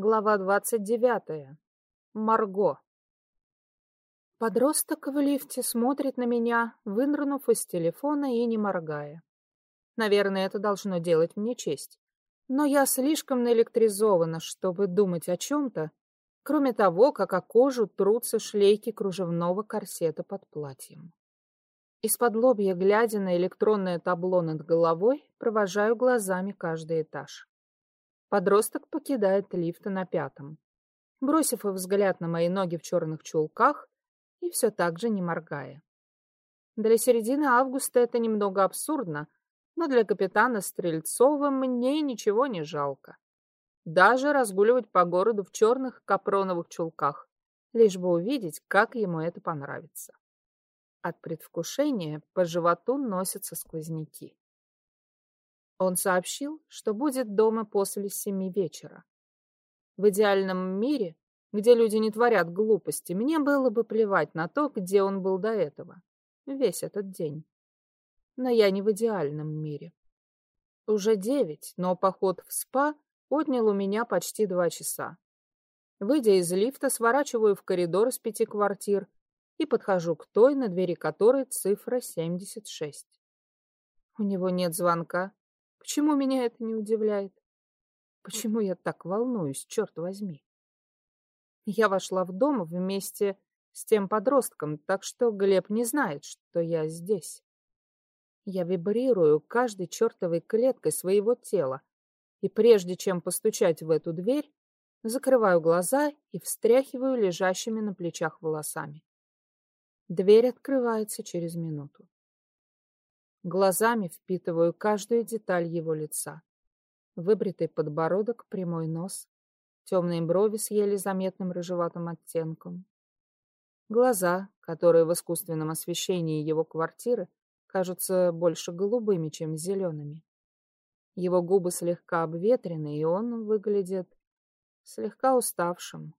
Глава двадцать девятая. Марго. Подросток в лифте смотрит на меня, вынырнув из телефона и не моргая. Наверное, это должно делать мне честь. Но я слишком наэлектризована, чтобы думать о чем-то, кроме того, как о кожу трутся шлейки кружевного корсета под платьем. Из-под лобья, глядя на электронное табло над головой, провожаю глазами каждый этаж. Подросток покидает лифт на пятом, бросив взгляд на мои ноги в черных чулках и все так же не моргая. Для середины августа это немного абсурдно, но для капитана Стрельцова мне ничего не жалко. Даже разгуливать по городу в черных капроновых чулках, лишь бы увидеть, как ему это понравится. От предвкушения по животу носятся сквозняки. Он сообщил, что будет дома после семи вечера. В идеальном мире, где люди не творят глупости, мне было бы плевать на то, где он был до этого, весь этот день. Но я не в идеальном мире. Уже девять, но поход в спа отнял у меня почти два часа. Выйдя из лифта, сворачиваю в коридор из пяти квартир и подхожу к той, на двери которой цифра 76. У него нет звонка, Почему меня это не удивляет? Почему я так волнуюсь, черт возьми? Я вошла в дом вместе с тем подростком, так что Глеб не знает, что я здесь. Я вибрирую каждой чертовой клеткой своего тела, и прежде чем постучать в эту дверь, закрываю глаза и встряхиваю лежащими на плечах волосами. Дверь открывается через минуту. Глазами впитываю каждую деталь его лица. Выбритый подбородок, прямой нос, темные брови с еле заметным рыжеватым оттенком. Глаза, которые в искусственном освещении его квартиры кажутся больше голубыми, чем зелеными. Его губы слегка обветрены, и он выглядит слегка уставшим.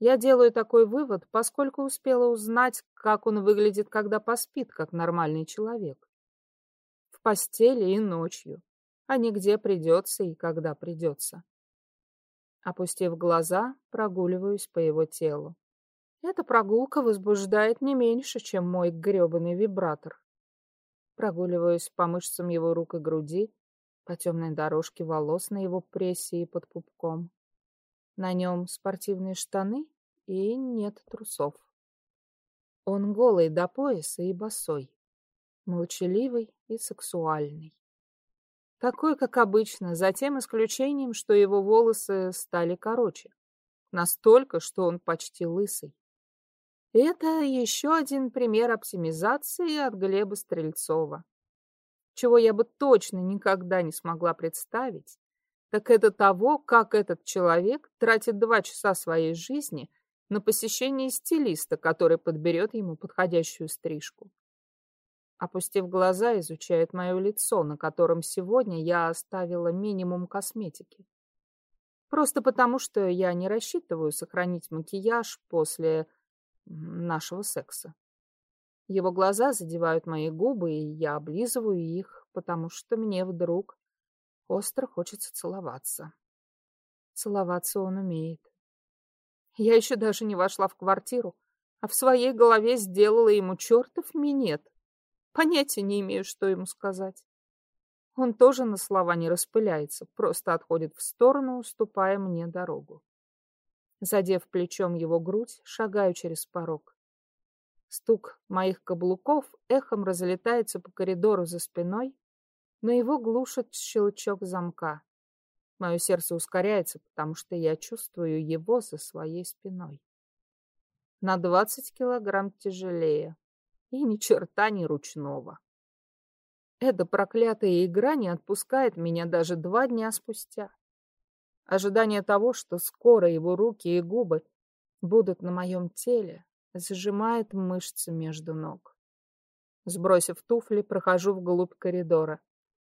Я делаю такой вывод, поскольку успела узнать, как он выглядит, когда поспит, как нормальный человек в постели и ночью, а не где придется и когда придется. Опустив глаза, прогуливаюсь по его телу. Эта прогулка возбуждает не меньше, чем мой грёбаный вибратор. Прогуливаюсь по мышцам его рук и груди, по темной дорожке волос на его прессе и под пупком. На нем спортивные штаны и нет трусов. Он голый до пояса и босой молчаливый и сексуальный. Такой, как обычно, за тем исключением, что его волосы стали короче. Настолько, что он почти лысый. Это еще один пример оптимизации от Глеба Стрельцова. Чего я бы точно никогда не смогла представить, так это того, как этот человек тратит два часа своей жизни на посещение стилиста, который подберет ему подходящую стрижку опустив глаза, изучает мое лицо, на котором сегодня я оставила минимум косметики. Просто потому, что я не рассчитываю сохранить макияж после нашего секса. Его глаза задевают мои губы, и я облизываю их, потому что мне вдруг остро хочется целоваться. Целоваться он умеет. Я еще даже не вошла в квартиру, а в своей голове сделала ему чертов минет. Понятия не имею, что ему сказать. Он тоже на слова не распыляется, просто отходит в сторону, уступая мне дорогу. Задев плечом его грудь, шагаю через порог. Стук моих каблуков эхом разлетается по коридору за спиной, но его глушит щелчок замка. Мое сердце ускоряется, потому что я чувствую его за своей спиной. На двадцать килограмм тяжелее и ни черта не ручного. Эта проклятая игра не отпускает меня даже два дня спустя. Ожидание того, что скоро его руки и губы будут на моем теле, сжимает мышцы между ног. Сбросив туфли, прохожу вглубь коридора.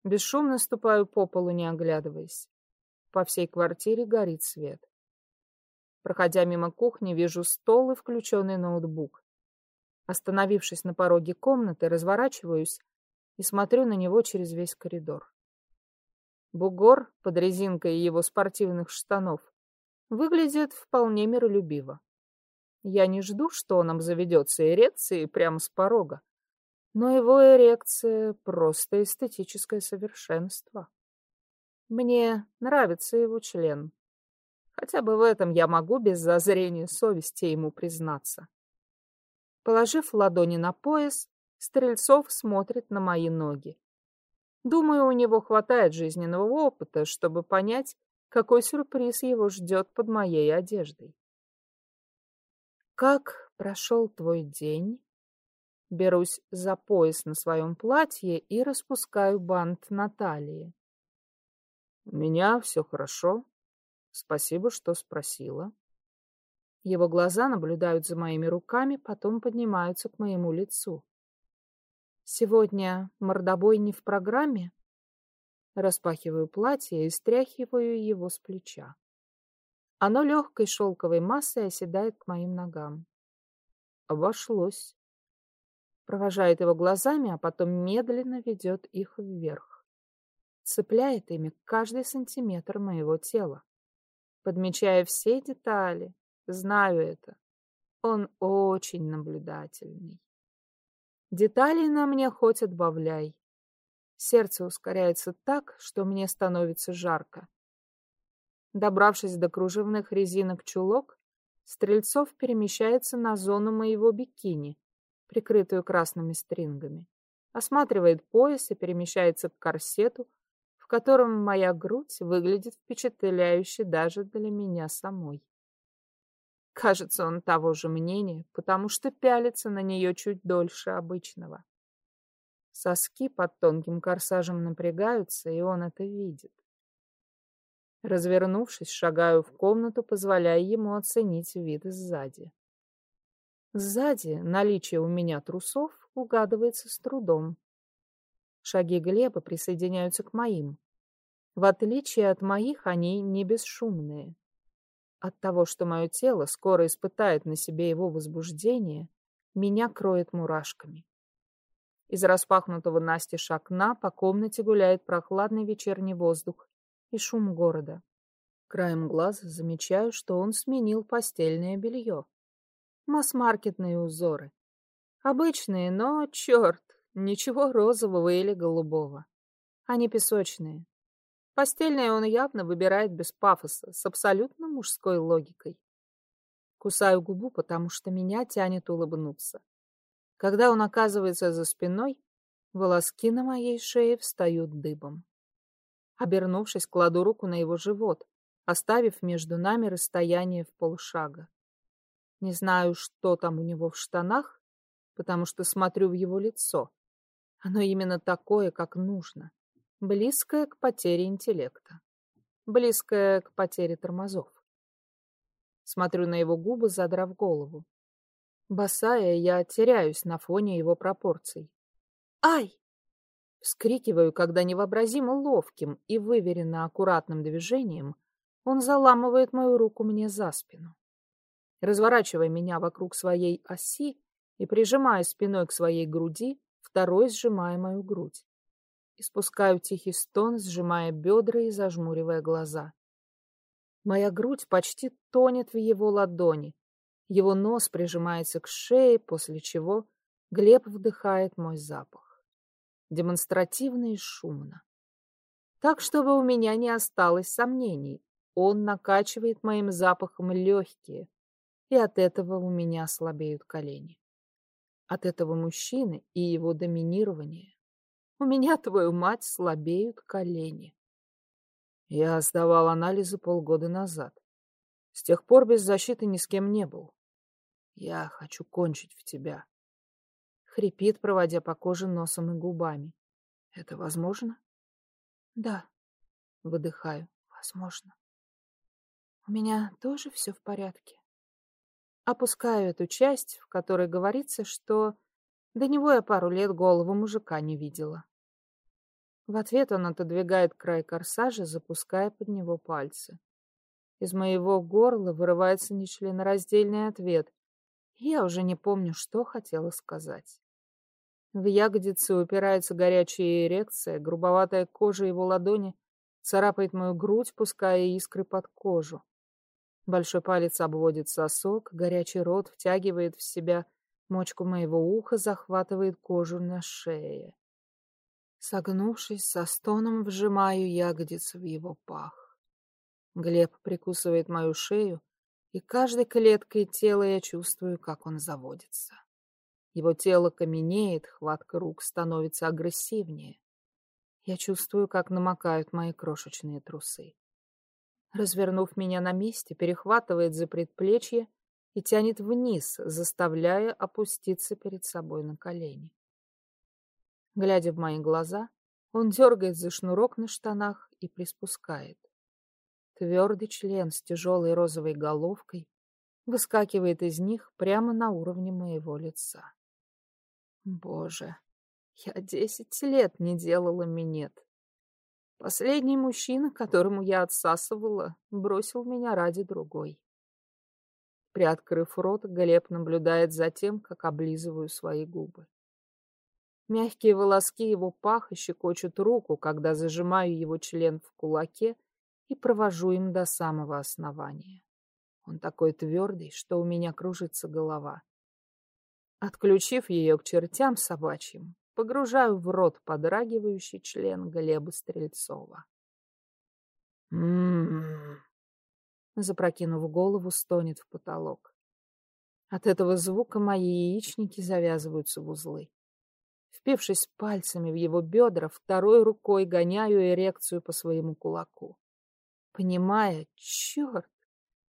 Бесшумно ступаю по полу, не оглядываясь. По всей квартире горит свет. Проходя мимо кухни, вижу стол и включенный ноутбук. Остановившись на пороге комнаты, разворачиваюсь и смотрю на него через весь коридор. Бугор под резинкой его спортивных штанов выглядит вполне миролюбиво. Я не жду, что он обзаведется эрекцией прямо с порога, но его эрекция — просто эстетическое совершенство. Мне нравится его член. Хотя бы в этом я могу без зазрения совести ему признаться. Положив ладони на пояс, Стрельцов смотрит на мои ноги. Думаю, у него хватает жизненного опыта, чтобы понять, какой сюрприз его ждет под моей одеждой. «Как прошел твой день?» Берусь за пояс на своем платье и распускаю бант на талии. «У меня все хорошо. Спасибо, что спросила». Его глаза наблюдают за моими руками, потом поднимаются к моему лицу. Сегодня мордобой не в программе. Распахиваю платье и стряхиваю его с плеча. Оно легкой шелковой массой оседает к моим ногам. Обошлось. Провожает его глазами, а потом медленно ведет их вверх. Цепляет ими каждый сантиметр моего тела. Подмечая все детали, знаю это. Он очень наблюдательный. Деталей на мне хоть отбавляй. Сердце ускоряется так, что мне становится жарко. Добравшись до кружевных резинок чулок, Стрельцов перемещается на зону моего бикини, прикрытую красными стрингами. Осматривает пояс и перемещается к корсету, в котором моя грудь выглядит впечатляюще даже для меня самой. Кажется, он того же мнения, потому что пялится на нее чуть дольше обычного. Соски под тонким корсажем напрягаются, и он это видит. Развернувшись, шагаю в комнату, позволяя ему оценить вид сзади. Сзади наличие у меня трусов угадывается с трудом. Шаги Глеба присоединяются к моим. В отличие от моих, они не бесшумные. От того, что мое тело скоро испытает на себе его возбуждение, меня кроет мурашками. Из распахнутого настежь окна по комнате гуляет прохладный вечерний воздух и шум города. Краем глаза замечаю, что он сменил постельное белье. Масс-маркетные узоры. Обычные, но, черт, ничего розового или голубого. Они песочные, Постельное он явно выбирает без пафоса, с абсолютно мужской логикой. Кусаю губу, потому что меня тянет улыбнуться. Когда он оказывается за спиной, волоски на моей шее встают дыбом. Обернувшись, кладу руку на его живот, оставив между нами расстояние в полшага. Не знаю, что там у него в штанах, потому что смотрю в его лицо. Оно именно такое, как нужно близкая к потере интеллекта, близкая к потере тормозов. Смотрю на его губы, задрав голову. Босая, я теряюсь на фоне его пропорций. «Ай!» Вскрикиваю, когда невообразимо ловким и выверенно аккуратным движением он заламывает мою руку мне за спину. Разворачивая меня вокруг своей оси и прижимая спиной к своей груди, второй сжимая мою грудь. Испускаю тихий стон, сжимая бедра и зажмуривая глаза. Моя грудь почти тонет в его ладони. Его нос прижимается к шее, после чего Глеб вдыхает мой запах. Демонстративно и шумно. Так, чтобы у меня не осталось сомнений. Он накачивает моим запахом легкие, и от этого у меня слабеют колени. От этого мужчины и его доминирования. У меня, твою мать, слабеют колени. Я сдавал анализы полгода назад. С тех пор без защиты ни с кем не был. Я хочу кончить в тебя. Хрипит, проводя по коже носом и губами. Это возможно? Да. Выдыхаю. Возможно. У меня тоже все в порядке. Опускаю эту часть, в которой говорится, что до него я пару лет голову мужика не видела. В ответ он отодвигает край корсажа, запуская под него пальцы. Из моего горла вырывается нечленораздельный ответ. Я уже не помню, что хотела сказать. В ягодице упирается горячая эрекция, грубоватая кожа его ладони царапает мою грудь, пуская искры под кожу. Большой палец обводит сосок, горячий рот втягивает в себя мочку моего уха, захватывает кожу на шее. Согнувшись, со стоном вжимаю ягодицы в его пах. Глеб прикусывает мою шею, и каждой клеткой тела я чувствую, как он заводится. Его тело каменеет, хватка рук становится агрессивнее. Я чувствую, как намокают мои крошечные трусы. Развернув меня на месте, перехватывает за предплечье и тянет вниз, заставляя опуститься перед собой на колени. Глядя в мои глаза, он дергает за шнурок на штанах и приспускает. Твердый член с тяжелой розовой головкой выскакивает из них прямо на уровне моего лица. Боже, я десять лет не делала минет. Последний мужчина, которому я отсасывала, бросил меня ради другой. Приоткрыв рот, Глеб наблюдает за тем, как облизываю свои губы. Мягкие волоски его паха щекочут руку, когда зажимаю его член в кулаке и провожу им до самого основания. Он такой твердый, что у меня кружится голова. Отключив ее к чертям собачьим, погружаю в рот подрагивающий член Глеба Стрельцова. «М-м-м!» Запрокинув голову, стонет в потолок. От этого звука мои яичники завязываются в узлы. Впившись пальцами в его бедра, второй рукой гоняю эрекцию по своему кулаку. Понимая, черт,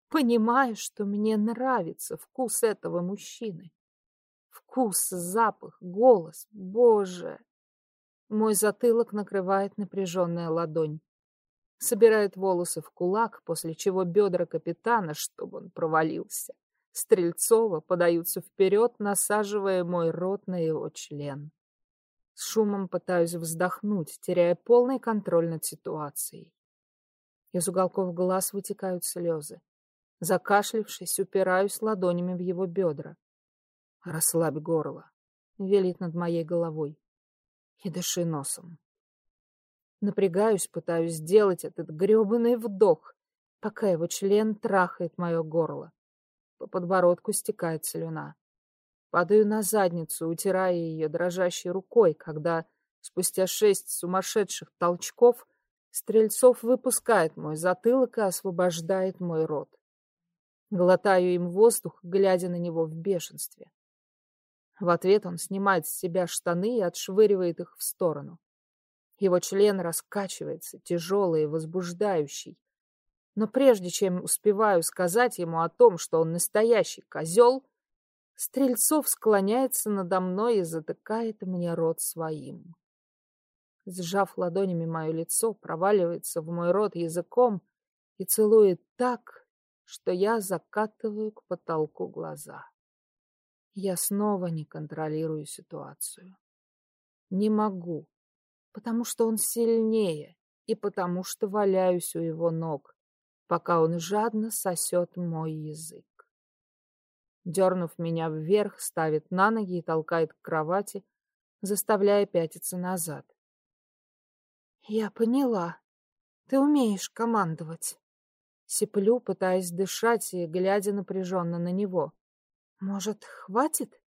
понимая, что мне нравится вкус этого мужчины. Вкус, запах, голос. Боже! Мой затылок накрывает напряженная ладонь. Собирает волосы в кулак, после чего бедра капитана, чтобы он провалился, Стрельцова подаются вперед, насаживая мой рот на его член. С шумом пытаюсь вздохнуть, теряя полный контроль над ситуацией. Из уголков глаз вытекают слезы. Закашлившись, упираюсь ладонями в его бедра. Расслабь горло. Велит над моей головой. И дыши носом. Напрягаюсь, пытаюсь сделать этот гребаный вдох, пока его член трахает мое горло. По подбородку стекает слюна. Падаю на задницу, утирая ее дрожащей рукой, когда спустя шесть сумасшедших толчков Стрельцов выпускает мой затылок и освобождает мой рот. Глотаю им воздух, глядя на него в бешенстве. В ответ он снимает с себя штаны и отшвыривает их в сторону. Его член раскачивается, тяжелый и возбуждающий. Но прежде чем успеваю сказать ему о том, что он настоящий козел, Стрельцов склоняется надо мной и затыкает мне рот своим. Сжав ладонями мое лицо, проваливается в мой рот языком и целует так, что я закатываю к потолку глаза. Я снова не контролирую ситуацию. Не могу, потому что он сильнее и потому что валяюсь у его ног, пока он жадно сосет мой язык. Дернув меня вверх, ставит на ноги и толкает к кровати, заставляя пятиться назад. «Я поняла. Ты умеешь командовать». Сиплю, пытаясь дышать и глядя напряженно на него. Может, хватит?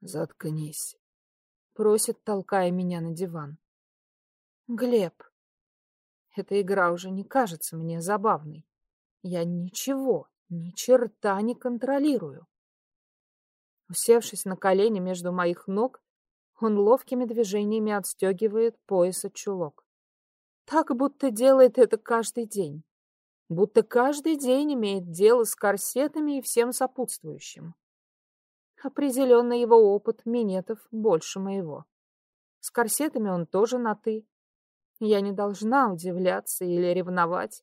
Заткнись. Просит, толкая меня на диван. Глеб, эта игра уже не кажется мне забавной. Я ничего, ни черта не контролирую. Усевшись на колени между моих ног, он ловкими движениями отстегивает пояс от чулок. Так, будто делает это каждый день. Будто каждый день имеет дело с корсетами и всем сопутствующим. Определенно его опыт минетов больше моего. С корсетами он тоже на «ты». Я не должна удивляться или ревновать,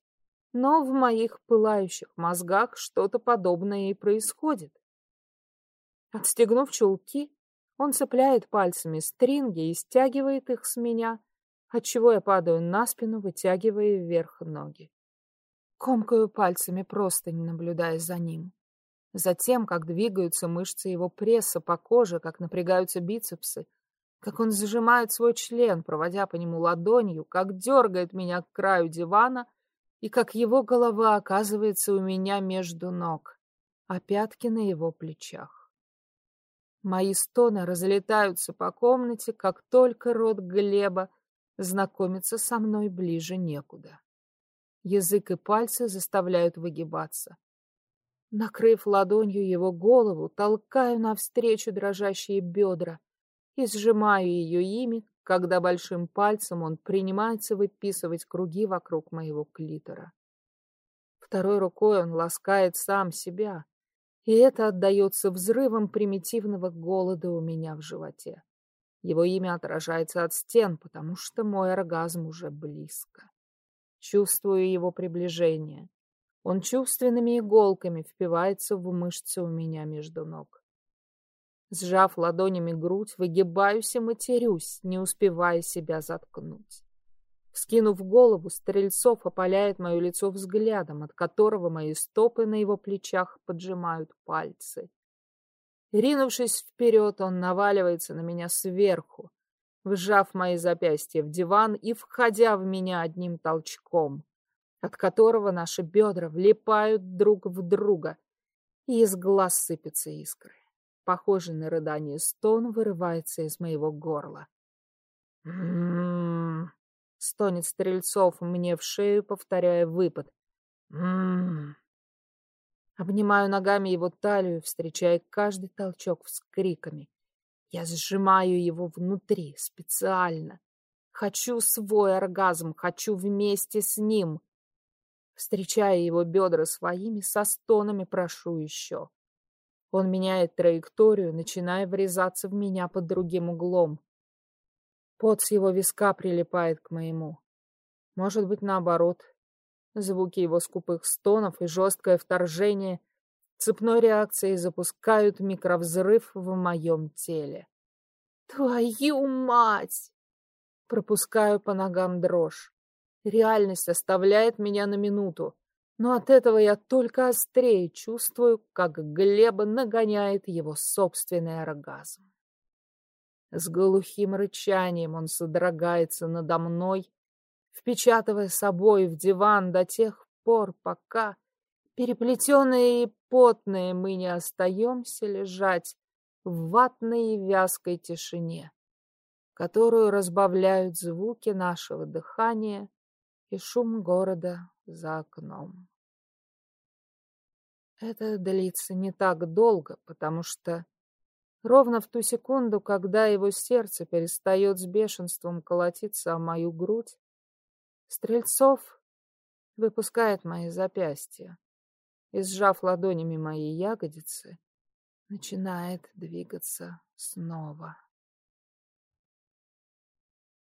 но в моих пылающих мозгах что-то подобное и происходит. Отстегнув чулки, он цепляет пальцами стринги и стягивает их с меня, отчего я падаю на спину, вытягивая вверх ноги. Комкаю пальцами просто не наблюдая за ним. Затем, как двигаются мышцы его пресса по коже, как напрягаются бицепсы, как он зажимает свой член, проводя по нему ладонью, как дергает меня к краю дивана и как его голова оказывается у меня между ног, а пятки на его плечах. Мои стоны разлетаются по комнате, как только рот Глеба знакомится со мной ближе некуда. Язык и пальцы заставляют выгибаться. Накрыв ладонью его голову, толкаю навстречу дрожащие бедра и сжимаю ее ими, когда большим пальцем он принимается выписывать круги вокруг моего клитора. Второй рукой он ласкает сам себя, и это отдается взрывом примитивного голода у меня в животе. Его имя отражается от стен, потому что мой оргазм уже близко. Чувствую его приближение. Он чувственными иголками впивается в мышцы у меня между ног. Сжав ладонями грудь, выгибаюсь и матерюсь, не успевая себя заткнуть. Вскинув голову, Стрельцов опаляет мое лицо взглядом, от которого мои стопы на его плечах поджимают пальцы. Ринувшись вперед, он наваливается на меня сверху, вжав мои запястья в диван и входя в меня одним толчком от которого наши бедра влипают друг в друга, и из глаз сыпятся искры. Похожий на рыдание стон вырывается из моего горла. «М-м-м!» стонет Стрельцов мне в шею, повторяя выпад. «М-м-м!» Обнимаю ногами его талию, встречая каждый толчок с криками. Я сжимаю его внутри, специально. Хочу свой оргазм, хочу вместе с ним. Встречая его бедра своими, со стонами прошу еще. Он меняет траекторию, начиная врезаться в меня под другим углом. Пот с его виска прилипает к моему. Может быть, наоборот. Звуки его скупых стонов и жесткое вторжение цепной реакцией запускают микровзрыв в моем теле. «Твою мать!» Пропускаю по ногам дрожь. Реальность оставляет меня на минуту, но от этого я только острее чувствую, как Глеба нагоняет его собственный оргазм. С глухим рычанием он содрогается надо мной, впечатывая собой в диван до тех пор, пока, переплетенные и потные, мы не остаемся лежать в ватной и вязкой тишине, которую разбавляют звуки нашего дыхания и шум города за окном. Это длится не так долго, потому что ровно в ту секунду, когда его сердце перестает с бешенством колотиться о мою грудь, Стрельцов выпускает мои запястья и, сжав ладонями мои ягодицы, начинает двигаться снова.